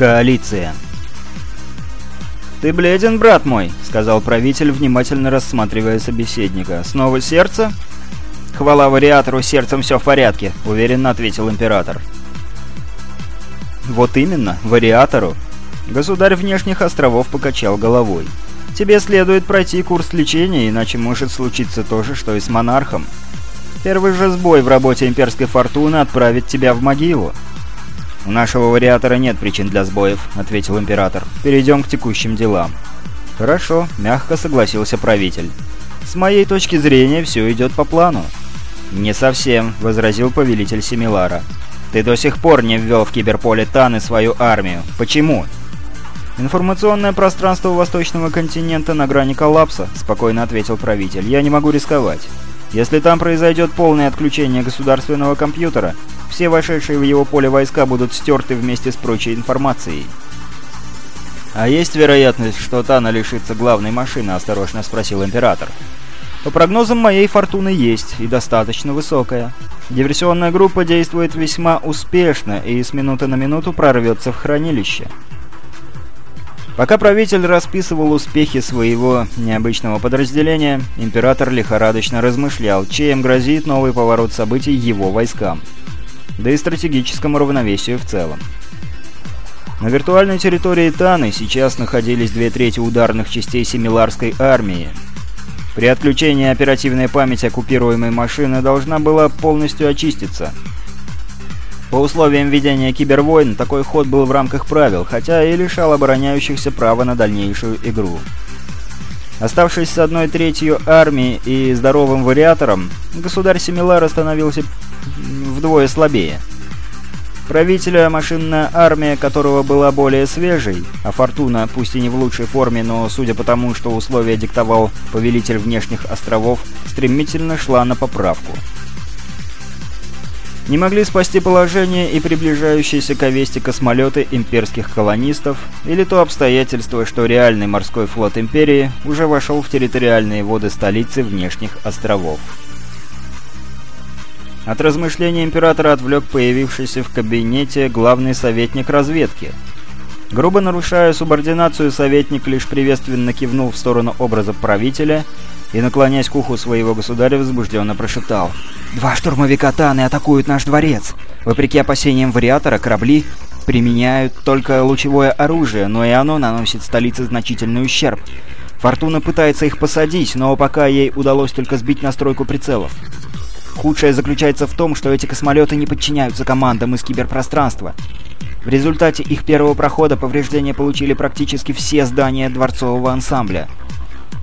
Коалиция. «Ты бледен, брат мой», — сказал правитель, внимательно рассматривая собеседника. «Снова сердце?» «Хвала вариатору, сердцем все в порядке», — уверенно ответил император. «Вот именно, вариатору». Государь внешних островов покачал головой. «Тебе следует пройти курс лечения, иначе может случиться то же, что и с монархом. Первый же сбой в работе имперской фортуны отправит тебя в могилу». «У нашего вариатора нет причин для сбоев», — ответил император. «Перейдем к текущим делам». «Хорошо», — мягко согласился правитель. «С моей точки зрения все идет по плану». «Не совсем», — возразил повелитель Семилара. «Ты до сих пор не ввел в киберполе Таны свою армию. Почему?» «Информационное пространство восточного континента на грани коллапса», — спокойно ответил правитель. «Я не могу рисковать. Если там произойдет полное отключение государственного компьютера, все вошедшие в его поле войска будут стерты вместе с прочей информацией. «А есть вероятность, что Тана лишится главной машины?» – осторожно спросил Император. «По прогнозам моей фортуны есть, и достаточно высокая. Диверсионная группа действует весьма успешно и с минуты на минуту прорвется в хранилище». Пока правитель расписывал успехи своего необычного подразделения, император лихорадочно размышлял, чем грозит новый поворот событий его войскам да и стратегическому равновесию в целом. На виртуальной территории Таны сейчас находились две трети ударных частей Семиларской армии. При отключении оперативной памяти оккупируемой машины должна была полностью очиститься. По условиям ведения кибервойн такой ход был в рамках правил, хотя и лишал обороняющихся права на дальнейшую игру. Оставшись с одной третью армии и здоровым вариатором, государь Семилар становился вдвое слабее. Правителя машинная армия, которого была более свежей, а Фортуна, пусть и не в лучшей форме, но судя по тому, что условия диктовал повелитель внешних островов, стремительно шла на поправку. Не могли спасти положение и приближающиеся к Овесте космолеты имперских колонистов, или то обстоятельство, что реальный морской флот Империи уже вошел в территориальные воды столицы внешних островов. От размышления императора отвлек появившийся в кабинете главный советник разведки. Грубо нарушая субординацию, советник лишь приветственно кивнул в сторону образа правителя и, наклоняясь к уху своего государя, возбужденно прошептал. «Два штурмовика Таны атакуют наш дворец. Вопреки опасениям вариатора, корабли применяют только лучевое оружие, но и оно наносит столице значительный ущерб. Фортуна пытается их посадить, но пока ей удалось только сбить настройку прицелов. Худшее заключается в том, что эти космолеты не подчиняются командам из киберпространства. В результате их первого прохода повреждения получили практически все здания дворцового ансамбля.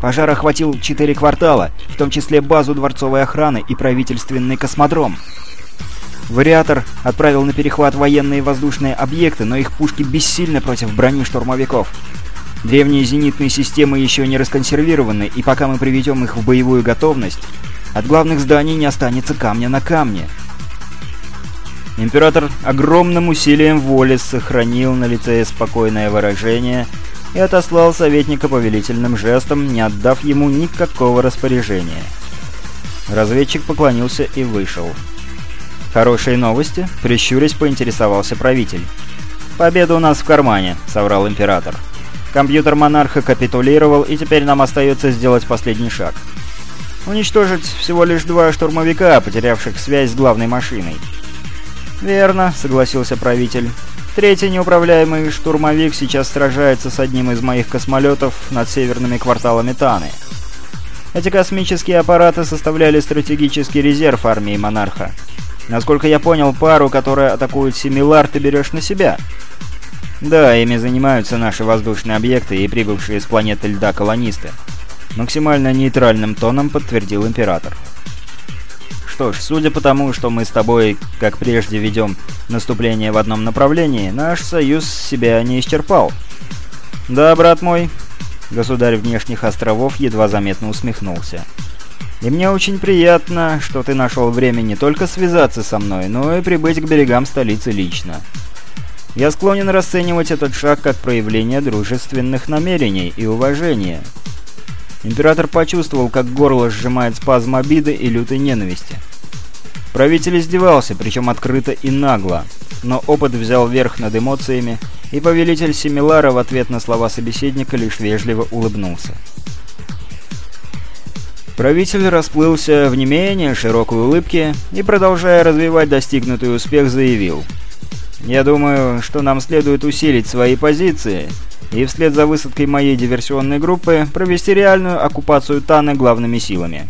Пожар охватил четыре квартала, в том числе базу дворцовой охраны и правительственный космодром. Вариатор отправил на перехват военные воздушные объекты, но их пушки бессильны против брони штурмовиков. Древние зенитные системы еще не расконсервированы, и пока мы приведем их в боевую готовность, от главных зданий не останется камня на камне. Император огромным усилием воли сохранил на лице спокойное выражение и отослал советника повелительным жестом, не отдав ему никакого распоряжения. Разведчик поклонился и вышел. «Хорошие новости?» — прищурясь поинтересовался правитель. «Победа у нас в кармане», — соврал император. «Компьютер монарха капитулировал, и теперь нам остается сделать последний шаг. Уничтожить всего лишь два штурмовика, потерявших связь с главной машиной. «Верно», — согласился правитель. «Третий неуправляемый штурмовик сейчас сражается с одним из моих космолетов над северными кварталами Таны. Эти космические аппараты составляли стратегический резерв армии Монарха. Насколько я понял, пару, которая атакует Семилар, ты берешь на себя». «Да, ими занимаются наши воздушные объекты и прибывшие с планеты льда колонисты», Максимально нейтральным тоном подтвердил Император. Что ж, судя по тому, что мы с тобой, как прежде, ведем наступление в одном направлении, наш союз себя не исчерпал. Да, брат мой, государь внешних островов едва заметно усмехнулся. И мне очень приятно, что ты нашел время не только связаться со мной, но и прибыть к берегам столицы лично. Я склонен расценивать этот шаг как проявление дружественных намерений и уважения. Император почувствовал, как горло сжимает спазм обиды и лютой ненависти. Правитель издевался, причем открыто и нагло. Но опыт взял верх над эмоциями, и повелитель Семилара в ответ на слова собеседника лишь вежливо улыбнулся. Правитель расплылся в не менее широкой улыбке и, продолжая развивать достигнутый успех, заявил. «Я думаю, что нам следует усилить свои позиции и вслед за высадкой моей диверсионной группы провести реальную оккупацию Таны главными силами.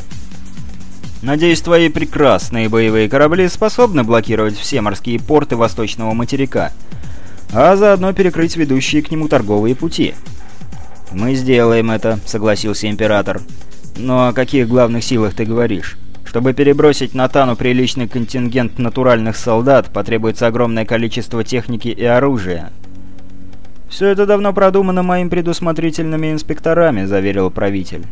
Надеюсь, твои прекрасные боевые корабли способны блокировать все морские порты восточного материка, а заодно перекрыть ведущие к нему торговые пути. «Мы сделаем это», — согласился Император. «Но о каких главных силах ты говоришь? Чтобы перебросить на Тану приличный контингент натуральных солдат, потребуется огромное количество техники и оружия». «Все это давно продумано моими предусмотрительными инспекторами», — заверил правитель.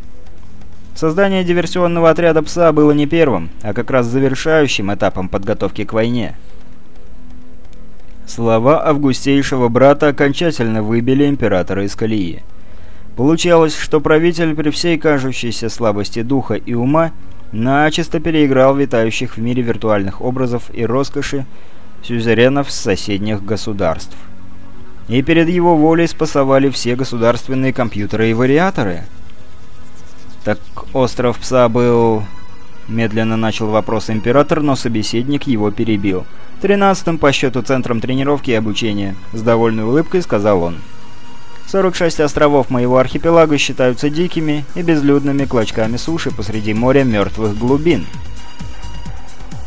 Создание диверсионного отряда «Пса» было не первым, а как раз завершающим этапом подготовки к войне. Слова августейшего брата окончательно выбили императора из колеи. Получалось, что правитель при всей кажущейся слабости духа и ума начисто переиграл витающих в мире виртуальных образов и роскоши сюзеренов соседних государств. И перед его волей спасовали все государственные компьютеры и вариаторы – «Так остров Пса был...» Медленно начал вопрос Император, но собеседник его перебил. «Тринадцатым по счету центром тренировки и обучения», — с довольной улыбкой сказал он. 46 островов моего архипелага считаются дикими и безлюдными клочками суши посреди моря мертвых глубин.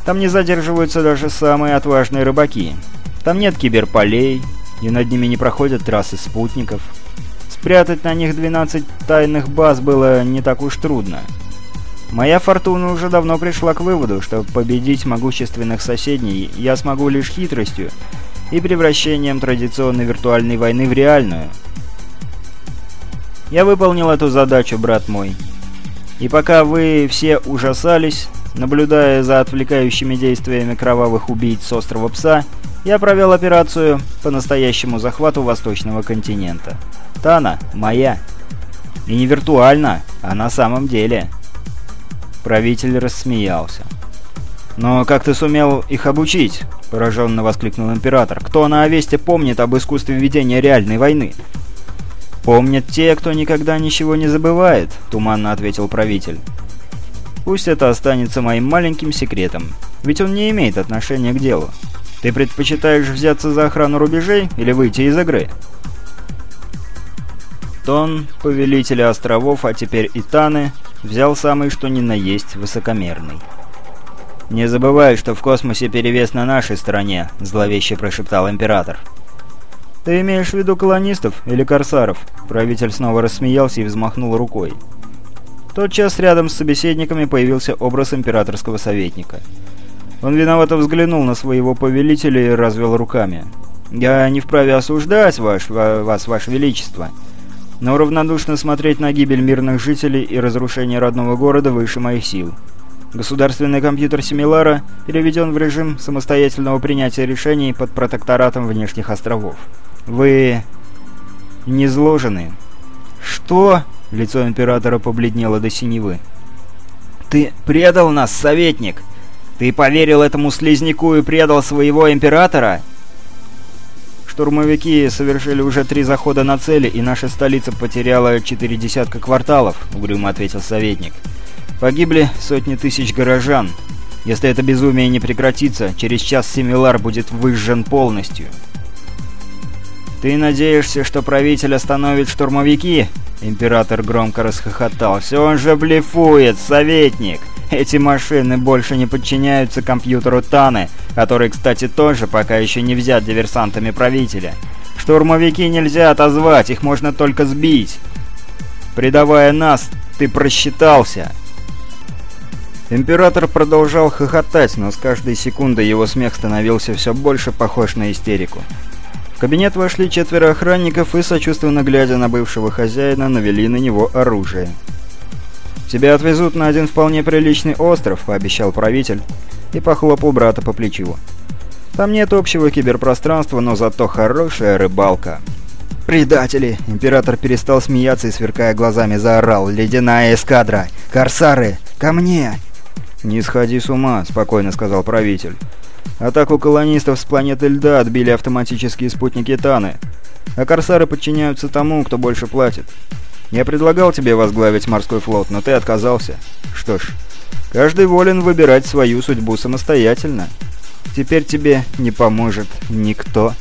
Там не задерживаются даже самые отважные рыбаки. Там нет киберполей, и над ними не проходят трассы спутников. Спрятать на них 12 тайных баз было не так уж трудно. Моя фортуна уже давно пришла к выводу, что победить могущественных соседей я смогу лишь хитростью и превращением традиционной виртуальной войны в реальную. Я выполнил эту задачу, брат мой. И пока вы все ужасались, наблюдая за отвлекающими действиями кровавых убийц острова Пса, я провел операцию по настоящему захвату восточного континента. Тана моя. И не виртуально, а на самом деле. Правитель рассмеялся. «Но как ты сумел их обучить?» – пораженно воскликнул Император. «Кто на Овесте помнит об искусстве ведения реальной войны?» «Помнят те, кто никогда ничего не забывает», – туманно ответил правитель. «Пусть это останется моим маленьким секретом, ведь он не имеет отношения к делу. Ты предпочитаешь взяться за охрану рубежей или выйти из игры?» Тон, повелителя островов, а теперь и Таны, взял самый что ни на есть высокомерный. «Не забывай, что в космосе перевес на нашей стороне», — зловеще прошептал Император. «Ты имеешь в виду колонистов или корсаров?» Правитель снова рассмеялся и взмахнул рукой. В тот час рядом с собеседниками появился образ императорского советника. Он виновато взглянул на своего повелителя и развел руками. «Я не вправе осуждать ваш, вас, ваше величество», но равнодушно смотреть на гибель мирных жителей и разрушение родного города выше моих сил. Государственный компьютер Семилара переведен в режим самостоятельного принятия решений под протекторатом внешних островов. Вы... не зложены. Что? Лицо императора побледнело до синевы. Ты предал нас, советник! Ты поверил этому слизняку и предал своего императора? Штурмовики совершили уже три захода на цели, и наша столица потеряла четыре десятка кварталов», — угрюмо ответил советник. «Погибли сотни тысяч горожан. Если это безумие не прекратится, через час Семилар будет выжжен полностью». «Ты надеешься, что правитель остановит штурмовики?» Император громко расхохотался. «Он же блефует, советник! Эти машины больше не подчиняются компьютеру Таны, который, кстати, тоже пока еще не взят диверсантами правителя. Штурмовики нельзя отозвать, их можно только сбить. Предавая нас, ты просчитался. Император продолжал хохотать, но с каждой секундой его смех становился все больше похож на истерику. В кабинет вошли четверо охранников и, сочувственно глядя на бывшего хозяина, навели на него оружие. «Тебя отвезут на один вполне приличный остров», — пообещал правитель и похлопал брата по плечу. «Там нет общего киберпространства, но зато хорошая рыбалка». «Предатели!» — император перестал смеяться и, сверкая глазами, заорал. «Ледяная эскадра! Корсары! Ко мне!» «Не сходи с ума», — спокойно сказал правитель. «Атаку колонистов с планеты льда отбили автоматические спутники Таны, а корсары подчиняются тому, кто больше платит. Я предлагал тебе возглавить морской флот, но ты отказался. Что ж, каждый волен выбирать свою судьбу самостоятельно. Теперь тебе не поможет никто».